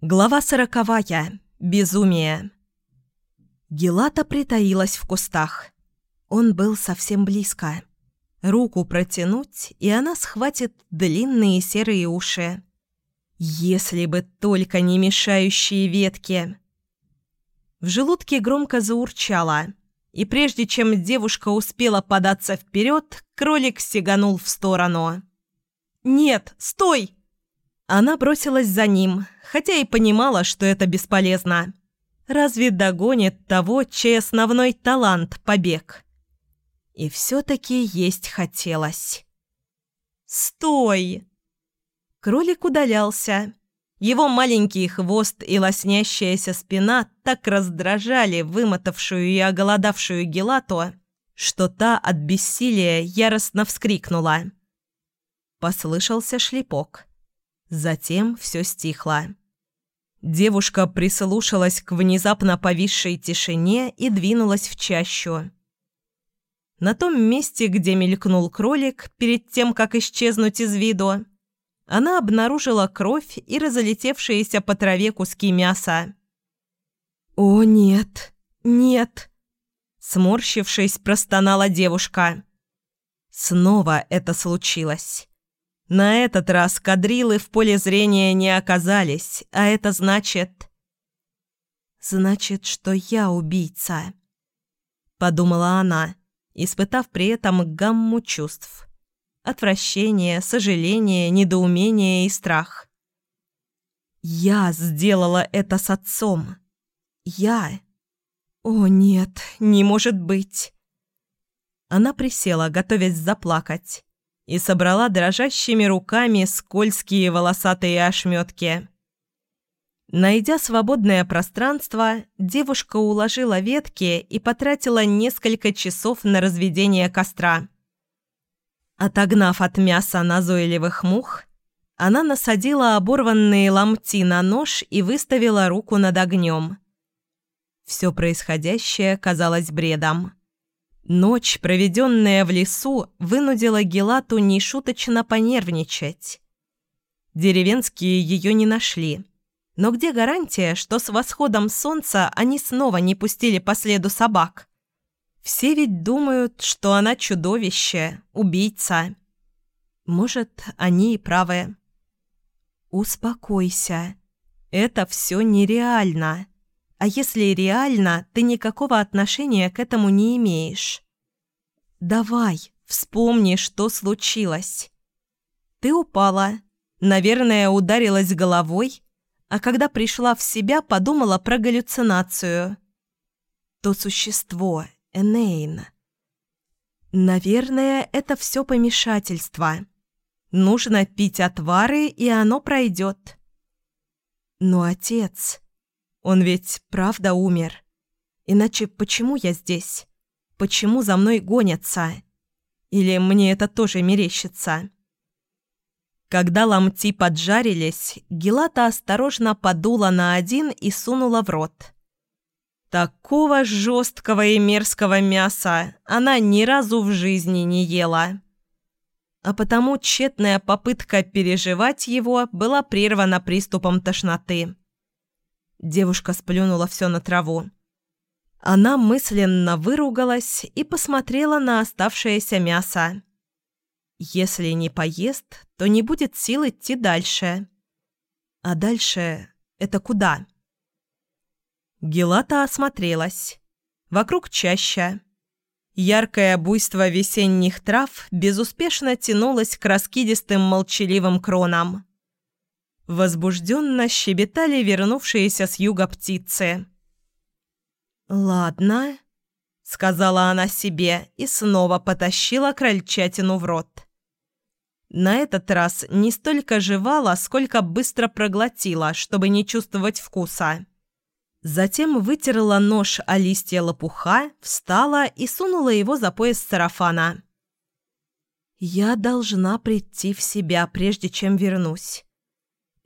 Глава сороковая. Безумие. Гелата притаилась в кустах. Он был совсем близко. Руку протянуть, и она схватит длинные серые уши. Если бы только не мешающие ветки. В желудке громко заурчало, и прежде чем девушка успела податься вперед, кролик сиганул в сторону. «Нет, стой!» Она бросилась за ним, хотя и понимала, что это бесполезно. Разве догонит того, чей основной талант – побег? И все-таки есть хотелось. «Стой!» Кролик удалялся. Его маленький хвост и лоснящаяся спина так раздражали вымотавшую и оголодавшую Гелату, что та от бессилия яростно вскрикнула. Послышался шлепок. Затем все стихло. Девушка прислушалась к внезапно повисшей тишине и двинулась в чащу. На том месте, где мелькнул кролик, перед тем, как исчезнуть из виду, она обнаружила кровь и разлетевшиеся по траве куски мяса. «О, нет, нет!» Сморщившись, простонала девушка. Снова это случилось. На этот раз кадрилы в поле зрения не оказались, а это значит... «Значит, что я убийца», — подумала она, испытав при этом гамму чувств. Отвращение, сожаление, недоумение и страх. «Я сделала это с отцом. Я...» «О, нет, не может быть!» Она присела, готовясь заплакать и собрала дрожащими руками скользкие волосатые ошметки. Найдя свободное пространство, девушка уложила ветки и потратила несколько часов на разведение костра. Отогнав от мяса назойливых мух, она насадила оборванные ломти на нож и выставила руку над огнем. Все происходящее казалось бредом. Ночь, проведенная в лесу, вынудила Гелату нешуточно понервничать. Деревенские ее не нашли. Но где гарантия, что с восходом солнца они снова не пустили по следу собак? Все ведь думают, что она чудовище, убийца. Может, они и правы. Успокойся. Это все нереально. А если реально, ты никакого отношения к этому не имеешь. Давай, вспомни, что случилось. Ты упала, наверное, ударилась головой, а когда пришла в себя, подумала про галлюцинацию. То существо, Энейн. Наверное, это все помешательство. Нужно пить отвары, и оно пройдет. Но отец... Он ведь правда умер. Иначе почему я здесь? Почему за мной гонятся? Или мне это тоже мерещится?» Когда ломти поджарились, Гелата осторожно подула на один и сунула в рот. Такого жесткого и мерзкого мяса она ни разу в жизни не ела. А потому тщетная попытка переживать его была прервана приступом тошноты. Девушка сплюнула все на траву. Она мысленно выругалась и посмотрела на оставшееся мясо. Если не поест, то не будет сил идти дальше. А дальше это куда? Гелата осмотрелась. Вокруг чаща. Яркое буйство весенних трав безуспешно тянулось к раскидистым молчаливым кронам. Возбужденно щебетали вернувшиеся с юга птицы. «Ладно», — сказала она себе и снова потащила крольчатину в рот. На этот раз не столько жевала, сколько быстро проглотила, чтобы не чувствовать вкуса. Затем вытерла нож о листья лопуха, встала и сунула его за пояс сарафана. «Я должна прийти в себя, прежде чем вернусь.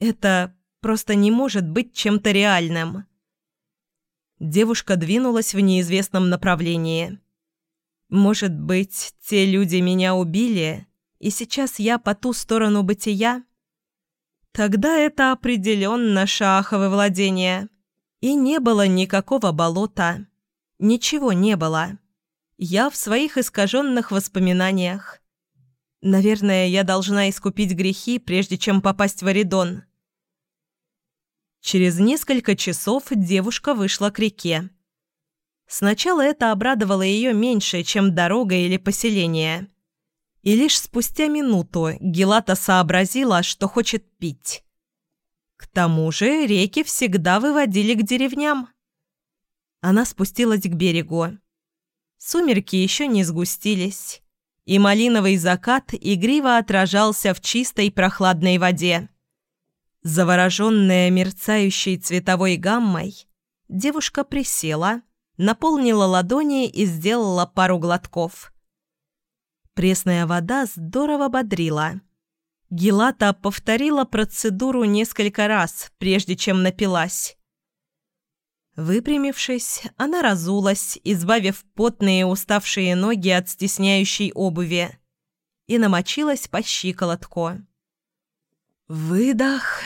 Это просто не может быть чем-то реальным. Девушка двинулась в неизвестном направлении. Может быть, те люди меня убили, и сейчас я по ту сторону бытия? Тогда это определенно шаховы владения. И не было никакого болота. Ничего не было. Я в своих искаженных воспоминаниях. Наверное, я должна искупить грехи, прежде чем попасть в Оридон. Через несколько часов девушка вышла к реке. Сначала это обрадовало ее меньше, чем дорога или поселение. И лишь спустя минуту Гелата сообразила, что хочет пить. К тому же реки всегда выводили к деревням. Она спустилась к берегу. Сумерки еще не сгустились, и малиновый закат игриво отражался в чистой прохладной воде. Завороженная мерцающей цветовой гаммой, девушка присела, наполнила ладони и сделала пару глотков. Пресная вода здорово бодрила. Гелата повторила процедуру несколько раз, прежде чем напилась. Выпрямившись, она разулась, избавив потные уставшие ноги от стесняющей обуви, и намочилась по щиколотку. Выдох.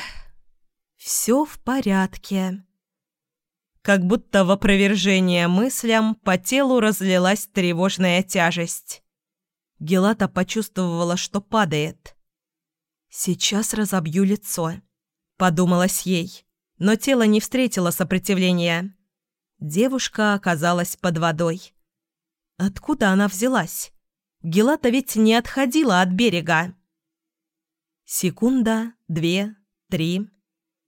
Все в порядке. Как будто в опровержение мыслям по телу разлилась тревожная тяжесть. Гелата почувствовала, что падает. «Сейчас разобью лицо», — подумалось ей, но тело не встретило сопротивления. Девушка оказалась под водой. Откуда она взялась? Гелата ведь не отходила от берега. Секунда, две, три.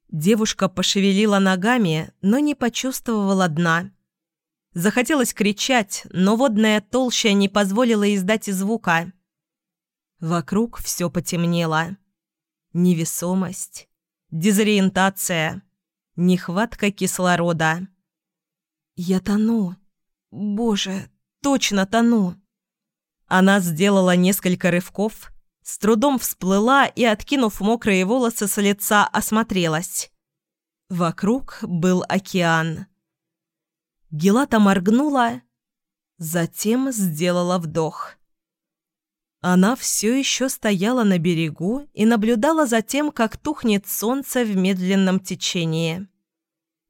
Девушка пошевелила ногами, но не почувствовала дна. Захотелось кричать, но водная толща не позволила издать звука. Вокруг все потемнело. Невесомость, дезориентация, нехватка кислорода. «Я тону. Боже, точно тону!» Она сделала несколько рывков, с трудом всплыла и, откинув мокрые волосы с лица, осмотрелась. Вокруг был океан. Гелата моргнула, затем сделала вдох. Она все еще стояла на берегу и наблюдала за тем, как тухнет солнце в медленном течении.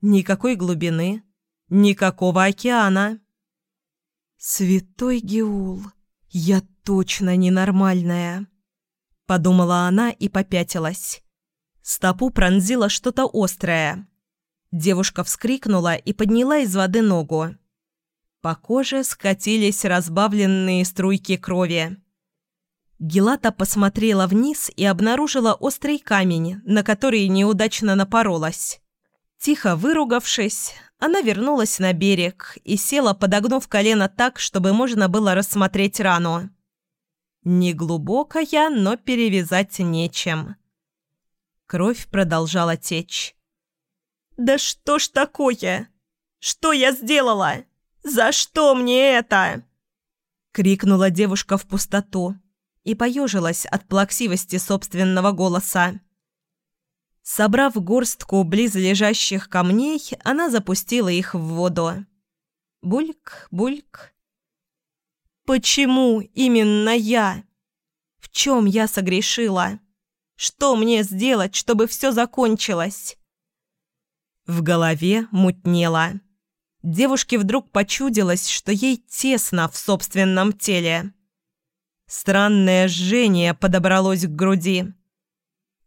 Никакой глубины, никакого океана. «Святой Геул, я точно ненормальная», — подумала она и попятилась. Стопу пронзило что-то острое. Девушка вскрикнула и подняла из воды ногу. По коже скатились разбавленные струйки крови. Гелата посмотрела вниз и обнаружила острый камень, на который неудачно напоролась. Тихо выругавшись, она вернулась на берег и села, подогнув колено так, чтобы можно было рассмотреть рану. Неглубокая, но перевязать нечем. Кровь продолжала течь. «Да что ж такое? Что я сделала? За что мне это?» Крикнула девушка в пустоту и поежилась от плаксивости собственного голоса. Собрав горстку близлежащих камней, она запустила их в воду. Бульк, бульк. «Почему именно я? В чем я согрешила? Что мне сделать, чтобы все закончилось?» В голове мутнело. Девушке вдруг почудилось, что ей тесно в собственном теле. Странное жжение подобралось к груди.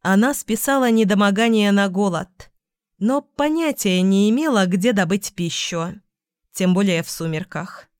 Она списала недомогание на голод, но понятия не имела, где добыть пищу, тем более в сумерках.